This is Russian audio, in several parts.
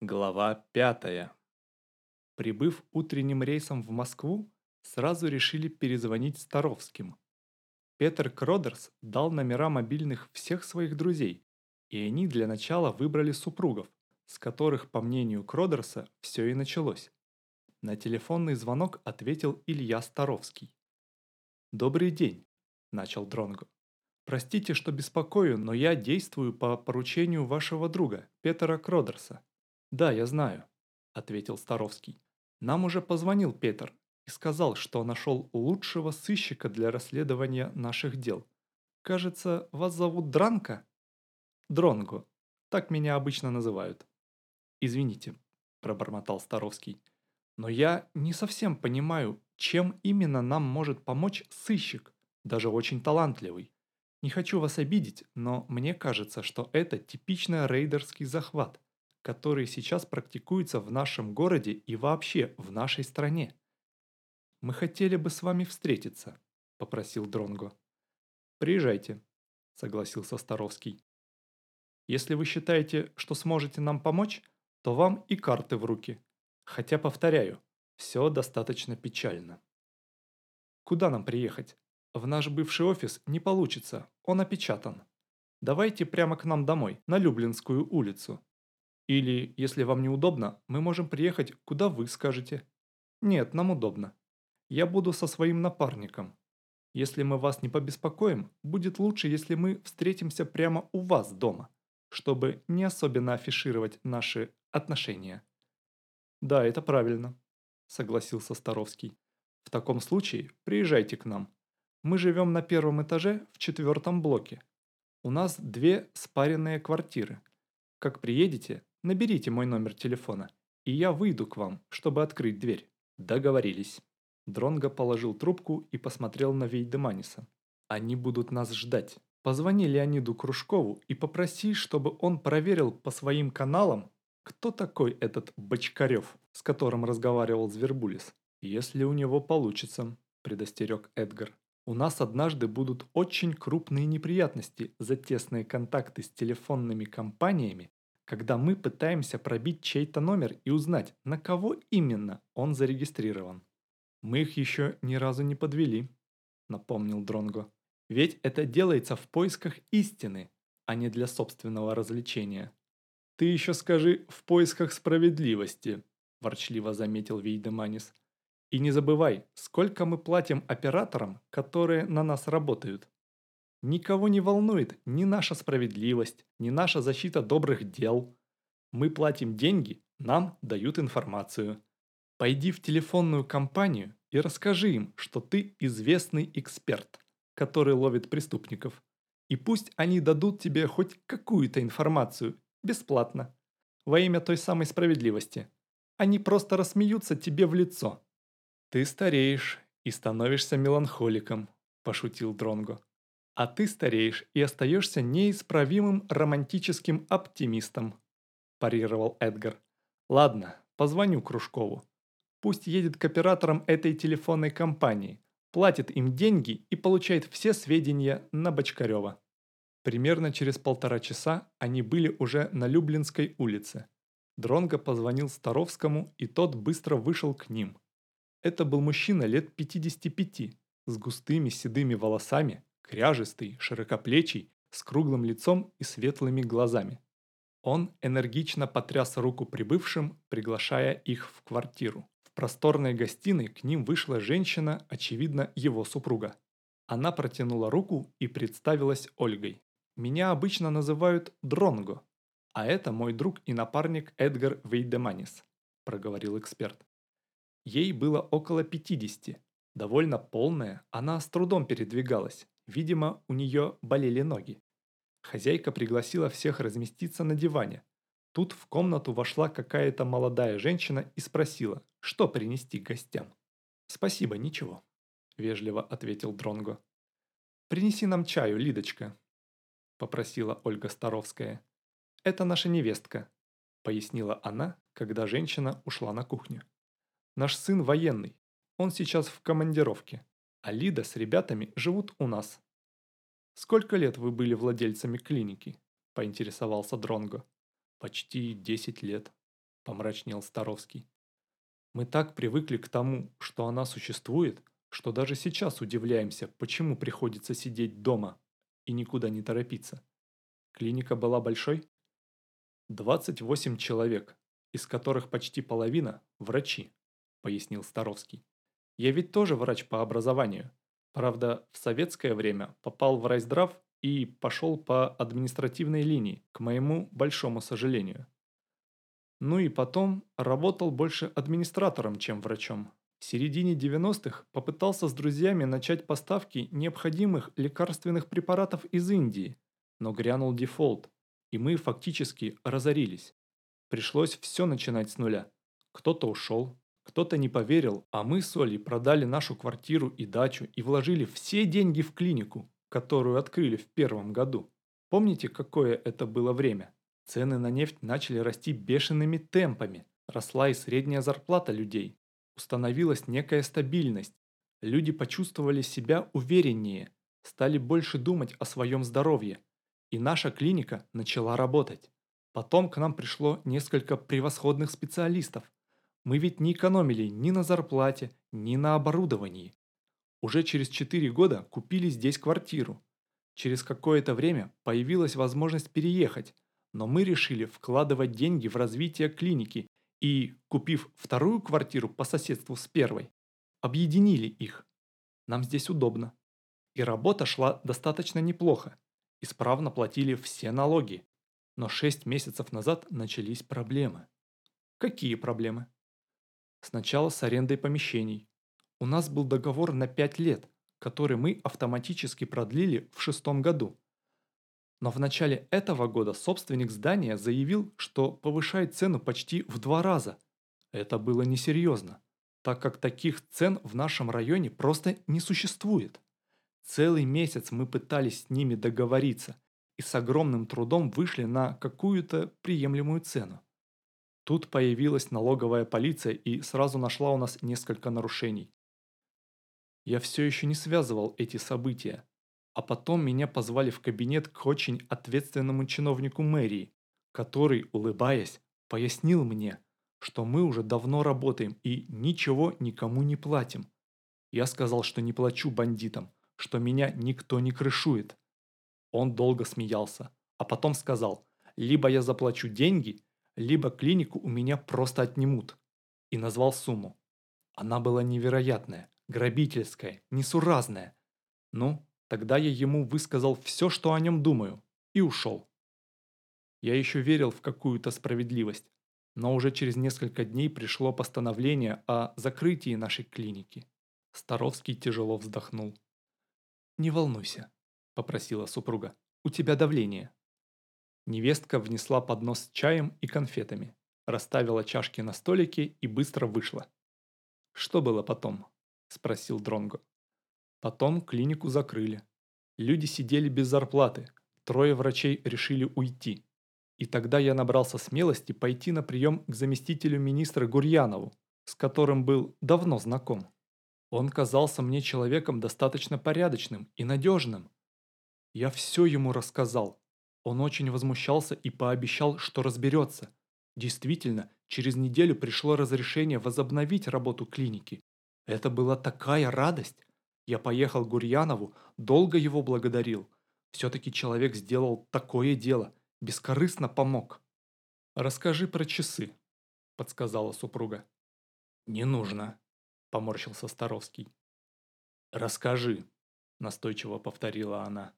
Глава пятая. Прибыв утренним рейсом в Москву, сразу решили перезвонить Старовским. Петр Кродерс дал номера мобильных всех своих друзей, и они для начала выбрали супругов, с которых, по мнению Кродерса, все и началось. На телефонный звонок ответил Илья Старовский. «Добрый день», – начал Дронго. «Простите, что беспокою, но я действую по поручению вашего друга, Петра Кродерса. «Да, я знаю», – ответил Старовский. «Нам уже позвонил Петр и сказал, что нашел лучшего сыщика для расследования наших дел. Кажется, вас зовут Дранка?» «Дронго. Так меня обычно называют». «Извините», – пробормотал Старовский. «Но я не совсем понимаю, чем именно нам может помочь сыщик, даже очень талантливый. Не хочу вас обидеть, но мне кажется, что это типичный рейдерский захват который сейчас практикуется в нашем городе и вообще в нашей стране. «Мы хотели бы с вами встретиться», – попросил Дронго. «Приезжайте», – согласился Старовский. «Если вы считаете, что сможете нам помочь, то вам и карты в руки. Хотя, повторяю, все достаточно печально». «Куда нам приехать? В наш бывший офис не получится, он опечатан. Давайте прямо к нам домой, на Люблинскую улицу. Или, если вам неудобно, мы можем приехать, куда вы скажете. Нет, нам удобно. Я буду со своим напарником. Если мы вас не побеспокоим, будет лучше, если мы встретимся прямо у вас дома, чтобы не особенно афишировать наши отношения. Да, это правильно, согласился Старовский. В таком случае приезжайте к нам. Мы живем на первом этаже в четвертом блоке. У нас две спаренные квартиры. Как приедете, Наберите мой номер телефона, и я выйду к вам, чтобы открыть дверь. Договорились. Дронго положил трубку и посмотрел на Вейдеманиса. Они будут нас ждать. Позвони Леониду Кружкову и попроси, чтобы он проверил по своим каналам, кто такой этот Бочкарев, с которым разговаривал Звербулис. Если у него получится, предостерег Эдгар. У нас однажды будут очень крупные неприятности за тесные контакты с телефонными компаниями когда мы пытаемся пробить чей-то номер и узнать, на кого именно он зарегистрирован. Мы их еще ни разу не подвели, напомнил Дронго. Ведь это делается в поисках истины, а не для собственного развлечения. Ты еще скажи «в поисках справедливости», ворчливо заметил Вейдеманис. И не забывай, сколько мы платим операторам, которые на нас работают. Никого не волнует ни наша справедливость, ни наша защита добрых дел. Мы платим деньги, нам дают информацию. Пойди в телефонную компанию и расскажи им, что ты известный эксперт, который ловит преступников. И пусть они дадут тебе хоть какую-то информацию, бесплатно, во имя той самой справедливости. Они просто рассмеются тебе в лицо. «Ты стареешь и становишься меланхоликом», – пошутил Дронго. А ты стареешь и остаешься неисправимым романтическим оптимистом», – парировал Эдгар. «Ладно, позвоню Кружкову. Пусть едет к операторам этой телефонной компании, платит им деньги и получает все сведения на Бочкарева». Примерно через полтора часа они были уже на Люблинской улице. Дронго позвонил Старовскому, и тот быстро вышел к ним. Это был мужчина лет 55, с густыми седыми волосами, кряжистый, широкоплечий, с круглым лицом и светлыми глазами. Он энергично потряс руку прибывшим, приглашая их в квартиру. В просторной гостиной к ним вышла женщина, очевидно, его супруга. Она протянула руку и представилась Ольгой. «Меня обычно называют Дронго, а это мой друг и напарник Эдгар Вейдеманис», – проговорил эксперт. Ей было около 50. Довольно полная, она с трудом передвигалась. Видимо, у нее болели ноги. Хозяйка пригласила всех разместиться на диване. Тут в комнату вошла какая-то молодая женщина и спросила, что принести гостям. «Спасибо, ничего», – вежливо ответил Дронго. «Принеси нам чаю, Лидочка», – попросила Ольга Старовская. «Это наша невестка», – пояснила она, когда женщина ушла на кухню. «Наш сын военный, он сейчас в командировке а Лида с ребятами живут у нас. «Сколько лет вы были владельцами клиники?» – поинтересовался Дронго. «Почти 10 лет», помрачнел Старовский. Мы так привыкли к тому, что она существует, что даже сейчас удивляемся, почему приходится сидеть дома и никуда не торопиться. Клиника была большой? 28 человек, из которых почти половина – врачи, пояснил Старовский. Я ведь тоже врач по образованию. Правда, в советское время попал в райздрав и пошел по административной линии, к моему большому сожалению. Ну и потом работал больше администратором, чем врачом. В середине 90-х попытался с друзьями начать поставки необходимых лекарственных препаратов из Индии, но грянул дефолт, и мы фактически разорились. Пришлось все начинать с нуля. Кто-то ушел, кто-то не поверил, а мы с Олей продали нашу квартиру и дачу и вложили все деньги в клинику, которую открыли в первом году. Помните, какое это было время? Цены на нефть начали расти бешеными темпами. Росла и средняя зарплата людей. Установилась некая стабильность. Люди почувствовали себя увереннее, стали больше думать о своем здоровье. И наша клиника начала работать. Потом к нам пришло несколько превосходных специалистов. Мы ведь не экономили ни на зарплате, ни на оборудовании. Уже через 4 года купили здесь квартиру. Через какое-то время появилась возможность переехать, но мы решили вкладывать деньги в развитие клиники и, купив вторую квартиру по соседству с первой, объединили их. Нам здесь удобно. И работа шла достаточно неплохо. Исправно платили все налоги. Но 6 месяцев назад начались проблемы. Какие проблемы? Сначала с арендой помещений. У нас был договор на 5 лет, который мы автоматически продлили в шестом году. Но в начале этого года собственник здания заявил, что повышает цену почти в два раза. Это было несерьезно, так как таких цен в нашем районе просто не существует. Целый месяц мы пытались с ними договориться и с огромным трудом вышли на какую-то приемлемую цену. Тут появилась налоговая полиция и сразу нашла у нас несколько нарушений. Я все еще не связывал эти события, а потом меня позвали в кабинет к очень ответственному чиновнику мэрии, который, улыбаясь, пояснил мне, что мы уже давно работаем и ничего никому не платим. Я сказал, что не плачу бандитам, что меня никто не крышует. Он долго смеялся, а потом сказал, либо я заплачу деньги, либо клинику у меня просто отнимут. И назвал сумму. Она была невероятная, грабительская, несуразная. Ну, Тогда я ему высказал все, что о нем думаю, и ушел. Я еще верил в какую-то справедливость, но уже через несколько дней пришло постановление о закрытии нашей клиники. Старовский тяжело вздохнул. «Не волнуйся», – попросила супруга, – «у тебя давление». Невестка внесла поднос с чаем и конфетами, расставила чашки на столике и быстро вышла. «Что было потом?» – спросил Дронго. Потом клинику закрыли. Люди сидели без зарплаты, трое врачей решили уйти. И тогда я набрался смелости пойти на прием к заместителю министра Гурьянову, с которым был давно знаком. Он казался мне человеком достаточно порядочным и надежным. Я все ему рассказал. Он очень возмущался и пообещал, что разберется. Действительно, через неделю пришло разрешение возобновить работу клиники. Это была такая радость. Я поехал к Гурьянову, долго его благодарил. Все-таки человек сделал такое дело, бескорыстно помог. «Расскажи про часы», – подсказала супруга. «Не нужно», – поморщился Старовский. «Расскажи», – настойчиво повторила она.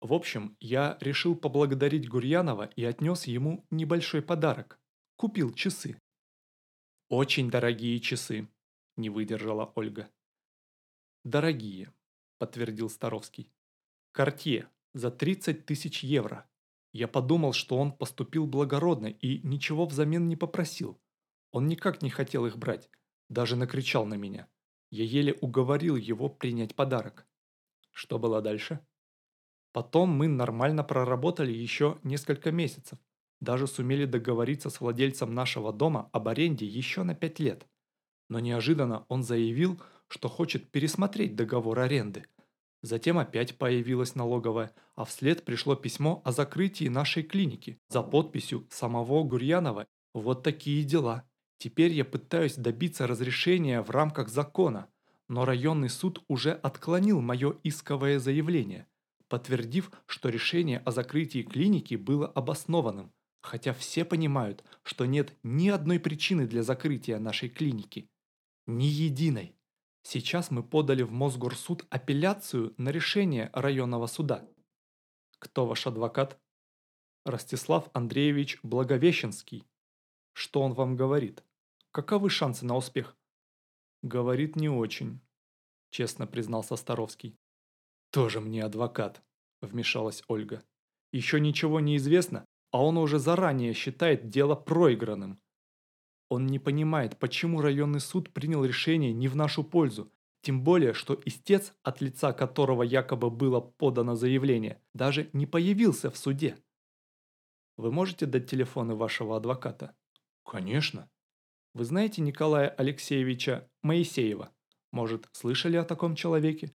В общем, я решил поблагодарить Гурьянова и отнес ему небольшой подарок. Купил часы. «Очень дорогие часы», – не выдержала Ольга. «Дорогие», – подтвердил Старовский. «Кортье за 30 тысяч евро. Я подумал, что он поступил благородно и ничего взамен не попросил. Он никак не хотел их брать, даже накричал на меня. Я еле уговорил его принять подарок. Что было дальше? Потом мы нормально проработали еще несколько месяцев. Даже сумели договориться с владельцем нашего дома об аренде еще на пять лет. Но неожиданно он заявил, что хочет пересмотреть договор аренды. Затем опять появилась налоговая, а вслед пришло письмо о закрытии нашей клиники за подписью самого Гурьянова Вот такие дела. Теперь я пытаюсь добиться разрешения в рамках закона, но районный суд уже отклонил мое исковое заявление, подтвердив, что решение о закрытии клиники было обоснованным, хотя все понимают, что нет ни одной причины для закрытия нашей клиники. Ни единой. Сейчас мы подали в Мосгорсуд апелляцию на решение районного суда. Кто ваш адвокат? Ростислав Андреевич Благовещенский. Что он вам говорит? Каковы шансы на успех? Говорит не очень, честно признался Старовский. Тоже мне адвокат, вмешалась Ольга. Еще ничего не известно, а он уже заранее считает дело проигранным. Он не понимает, почему районный суд принял решение не в нашу пользу, тем более, что истец, от лица которого якобы было подано заявление, даже не появился в суде. Вы можете дать телефоны вашего адвоката? Конечно. Вы знаете Николая Алексеевича Моисеева? Может, слышали о таком человеке?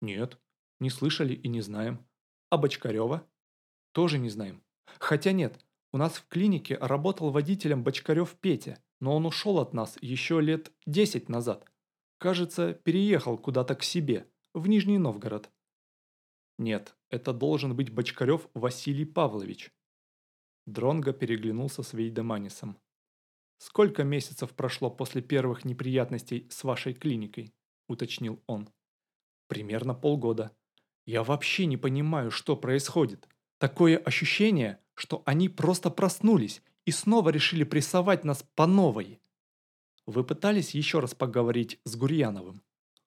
Нет, не слышали и не знаем. А Бочкарева? Тоже не знаем. Хотя нет, у нас в клинике работал водителем Бочкарев Петя, но он ушел от нас еще лет 10 назад. Кажется, переехал куда-то к себе, в Нижний Новгород. Нет, это должен быть Бочкарев Василий Павлович. Дронго переглянулся с Вейдеманисом. «Сколько месяцев прошло после первых неприятностей с вашей клиникой?» – уточнил он. «Примерно полгода. Я вообще не понимаю, что происходит. Такое ощущение, что они просто проснулись и снова решили прессовать нас по новой. Вы пытались еще раз поговорить с Гурьяновым?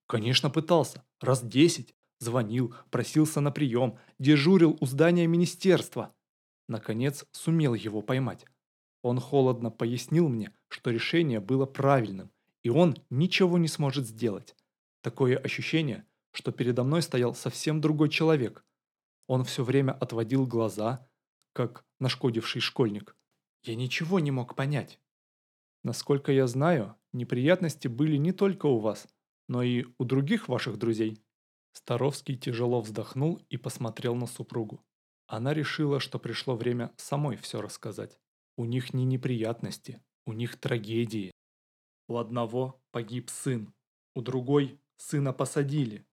Конечно, пытался. Раз десять. Звонил, просился на прием, дежурил у здания министерства. Наконец, сумел его поймать. Он холодно пояснил мне, что решение было правильным, и он ничего не сможет сделать. Такое ощущение, что передо мной стоял совсем другой человек. Он все время отводил глаза, как нашкодивший школьник. Я ничего не мог понять. Насколько я знаю, неприятности были не только у вас, но и у других ваших друзей. Старовский тяжело вздохнул и посмотрел на супругу. Она решила, что пришло время самой все рассказать. У них не неприятности, у них трагедии. У одного погиб сын, у другой сына посадили.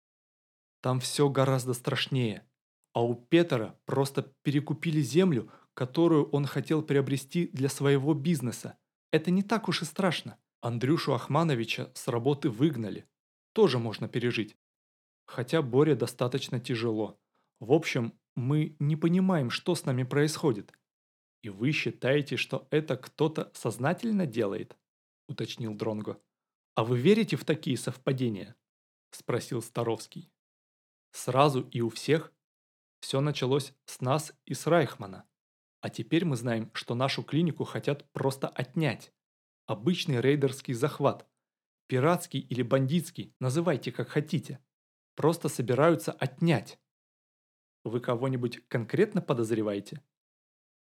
Там все гораздо страшнее. А у Петера просто перекупили землю, которую он хотел приобрести для своего бизнеса. Это не так уж и страшно. Андрюшу Ахмановича с работы выгнали. Тоже можно пережить. Хотя Боре достаточно тяжело. В общем, мы не понимаем, что с нами происходит. И вы считаете, что это кто-то сознательно делает? Уточнил Дронго. А вы верите в такие совпадения? Спросил Старовский. Сразу и у всех все началось с нас и с Райхмана. А теперь мы знаем, что нашу клинику хотят просто отнять. Обычный рейдерский захват. Пиратский или бандитский, называйте как хотите. Просто собираются отнять. Вы кого-нибудь конкретно подозреваете?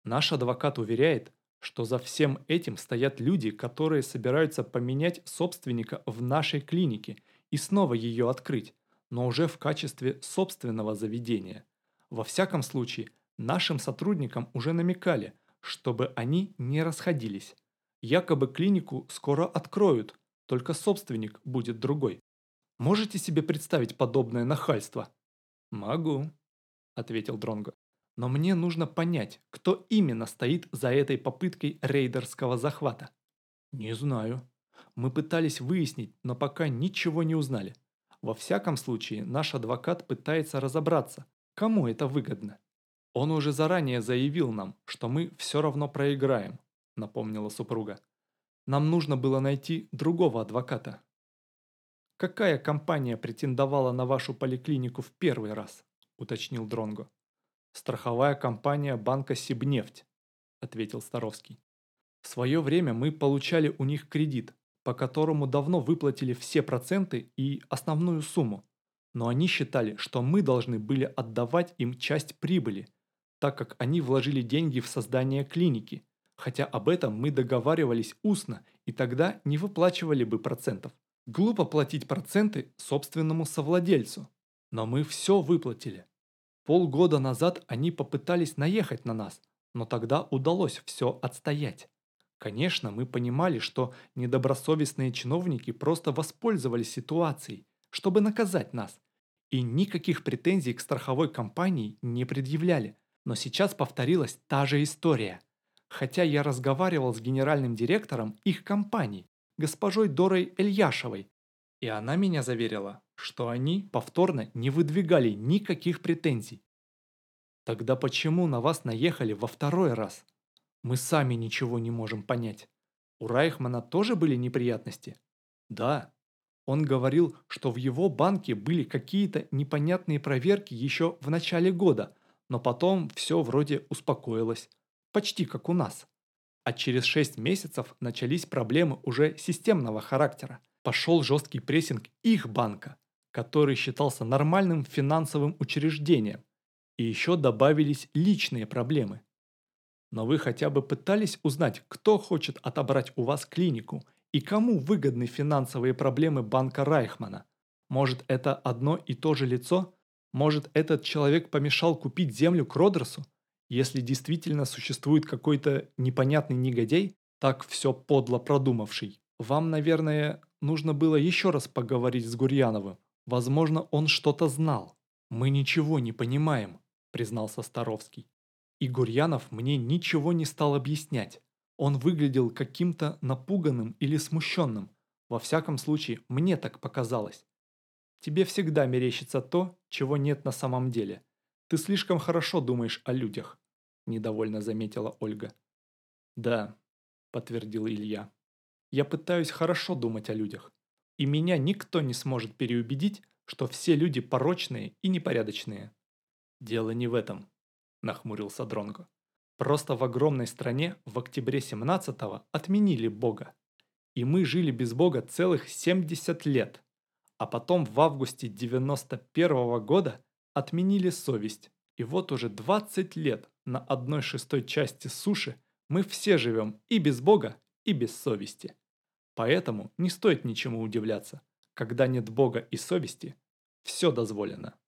Наш адвокат уверяет, что за всем этим стоят люди, которые собираются поменять собственника в нашей клинике и снова ее открыть, но уже в качестве собственного заведения. Во всяком случае, нашим сотрудникам уже намекали, чтобы они не расходились. Якобы клинику скоро откроют, только собственник будет другой. Можете себе представить подобное нахальство? Могу, ответил Дронго. Но мне нужно понять, кто именно стоит за этой попыткой рейдерского захвата. Не знаю. Мы пытались выяснить, но пока ничего не узнали. Во всяком случае, наш адвокат пытается разобраться, Кому это выгодно? Он уже заранее заявил нам, что мы все равно проиграем, напомнила супруга. Нам нужно было найти другого адвоката. Какая компания претендовала на вашу поликлинику в первый раз? уточнил Дронго. Страховая компания банка Сибнефть, ответил Старовский. В свое время мы получали у них кредит, по которому давно выплатили все проценты и основную сумму но они считали, что мы должны были отдавать им часть прибыли, так как они вложили деньги в создание клиники, хотя об этом мы договаривались устно и тогда не выплачивали бы процентов. Глупо платить проценты собственному совладельцу, но мы все выплатили. Полгода назад они попытались наехать на нас, но тогда удалось все отстоять. Конечно, мы понимали, что недобросовестные чиновники просто воспользовались ситуацией, чтобы наказать нас, и никаких претензий к страховой компании не предъявляли. Но сейчас повторилась та же история. Хотя я разговаривал с генеральным директором их компании, госпожой Дорой Эльяшевой, и она меня заверила, что они повторно не выдвигали никаких претензий. Тогда почему на вас наехали во второй раз? Мы сами ничего не можем понять. У Райхмана тоже были неприятности? Да. Он говорил, что в его банке были какие-то непонятные проверки еще в начале года, но потом все вроде успокоилось. Почти как у нас. А через 6 месяцев начались проблемы уже системного характера. Пошел жесткий прессинг их банка, который считался нормальным финансовым учреждением. И еще добавились личные проблемы. Но вы хотя бы пытались узнать, кто хочет отобрать у вас клинику и кому выгодны финансовые проблемы банка Райхмана. Может, это одно и то же лицо? Может, этот человек помешал купить землю к Родерсу? Если действительно существует какой-то непонятный негодяй, так все подло продумавший, вам, наверное, нужно было еще раз поговорить с Гурьяновым. Возможно, он что-то знал. Мы ничего не понимаем, признался Старовский. И Гурьянов мне ничего не стал объяснять. Он выглядел каким-то напуганным или смущенным. Во всяком случае, мне так показалось. Тебе всегда мерещится то, чего нет на самом деле. Ты слишком хорошо думаешь о людях, недовольно заметила Ольга. Да, подтвердил Илья. Я пытаюсь хорошо думать о людях. И меня никто не сможет переубедить, что все люди порочные и непорядочные. Дело не в этом, нахмурился Дронго. Просто в огромной стране в октябре 17-го отменили Бога. И мы жили без Бога целых 70 лет. А потом в августе 91 -го года отменили совесть. И вот уже 20 лет на одной шестой части суши мы все живем и без Бога, и без совести. Поэтому не стоит ничему удивляться. Когда нет Бога и совести, все дозволено.